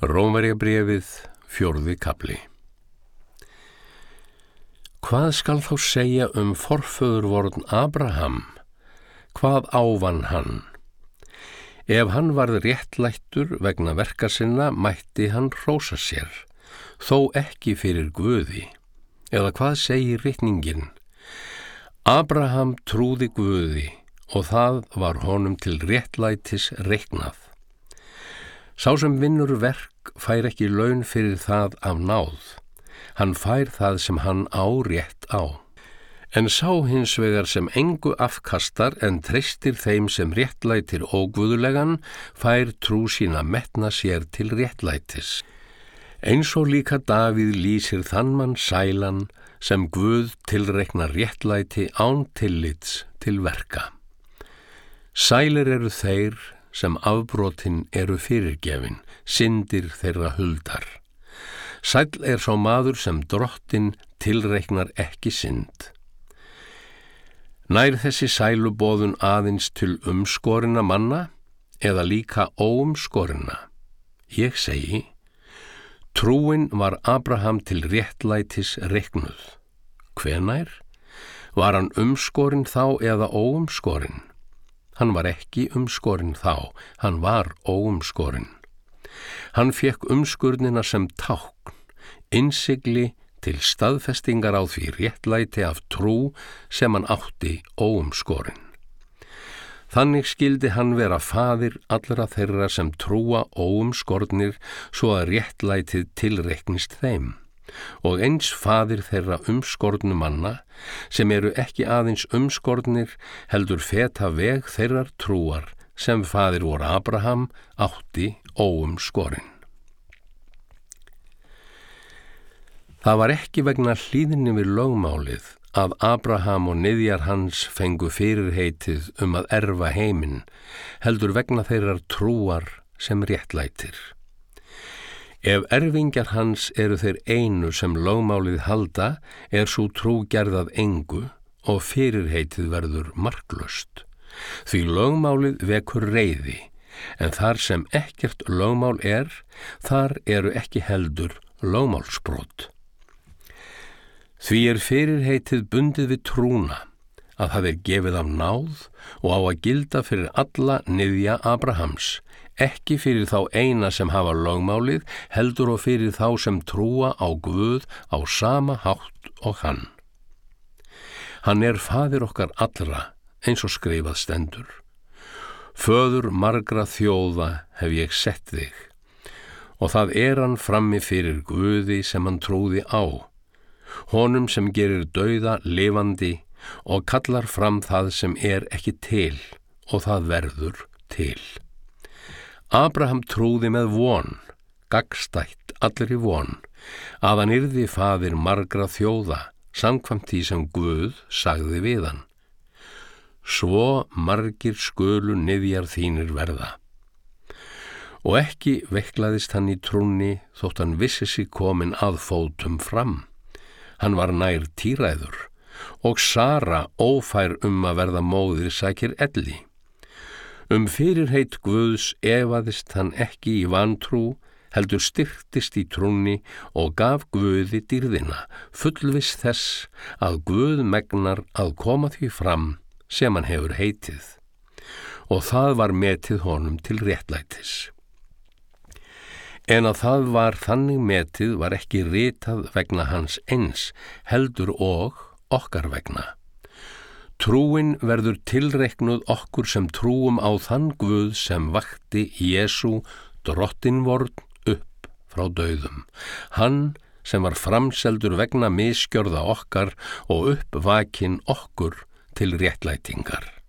Rómverjabrefið, fjörði kapli Hvað skal þá segja um forföðurvorn Abraham? Hvað ávan hann? Ef hann varð réttlættur vegna verka sinna mætti hann rósa sér, þó ekki fyrir Guði. Eða hvað segir rittningin? Abraham trúði Guði og það var honum til réttlætis reiknað. Sá sem vinnur verk fær ekki laun fyrir það af náð. Hann fær það sem hann á rétt á. En sá hins vegar sem engu afkastar en treystir þeim sem réttlætir óguðulegan fær trú sína metna sér til réttlætis. Eins og líka Davíð lýsir þann mann sælan sem Guð tilreikna réttlæti án tillits til verka. Sælir eru þeir sem afbrotin eru fyrirgefin, syndir þeirra huldar. Sæl er sá maður sem drottin tilreiknar ekki synd. Nær þessi sælubóðun aðins til umskorina manna eða líka óumskorina. Ég segi, trúin var Abraham til réttlætis reiknuð. Hvenær? Var hann umskorin þá eða óumskorin? Hann var ekki umskorinn þá, hann var óumskorinn. Hann fekk umskurnina sem tákn, innsigli til staðfestingar á því réttlæti af trú sem hann átti óumskorinn. Þannig skildi hann vera fadir allra þeirra sem trúa óumskornir svo að réttlætið tilreiknist þeim og eins fadir þeirra umskornu manna sem eru ekki aðeins umskornir heldur feta veg þeirrar trúar sem fadir voru Abraham átti óumskorinn. Það var ekki vegna hlýðinni við lögmálið að Abraham og niðjar hans fengu fyrirheitið um að erfa heiminn heldur vegna þeirrar trúar sem réttlætir. Ef erfingjar hans eru þeir einu sem lögmálið halda er svo trú gerðað engu og fyrirheitið verður marklust. Því lögmálið vekur reyði en þar sem ekkert lögmál er, þar eru ekki heldur lögmálsbrot. Því er fyrirheitið bundið við trúna að það er gefið af náð og á að gilda fyrir alla niðja Abrahams ekki fyrir þá eina sem hafa lögmálið, heldur og fyrir þá sem trúa á Guð á sama hátt og hann. Hann er fadir okkar allra, eins og skrifað stendur. Föður margra þjóða hef ég sett þig, og það er hann frammi fyrir Guði sem hann trúði á, honum sem gerir dauða lifandi og kallar fram það sem er ekki til og það verður til. Abraham trúði með von, gagstætt allir í von, að hann yrði fadir margra þjóða, samkvæmt því sem Guð sagði við hann. Svo margir skölu niðjar þínir verða. Og ekki veiklaðist hann í trúni þótt hann vissi sig komin að fótum fram. Hann var nær týræður og Sara ófær um að verða móðir sækir elli. Um fyrirheit Guðs evaðist hann ekki í vantrú, heldur styrtist í trúni og gaf Guði dýrðina, fullvis þess að Guð megnar að koma því fram sem hann hefur heitið. Og það var metið honum til réttlætis. En að það var þannig metið var ekki ritað vegna hans eins, heldur og okkar vegna. Trúin verður tilreiknuð okkur sem trúum á þann Guð sem vakti Jésu drottinvorn upp frá döðum. Hann sem var framseldur vegna miskjörða okkar og uppvakin okkur til réttlætingar.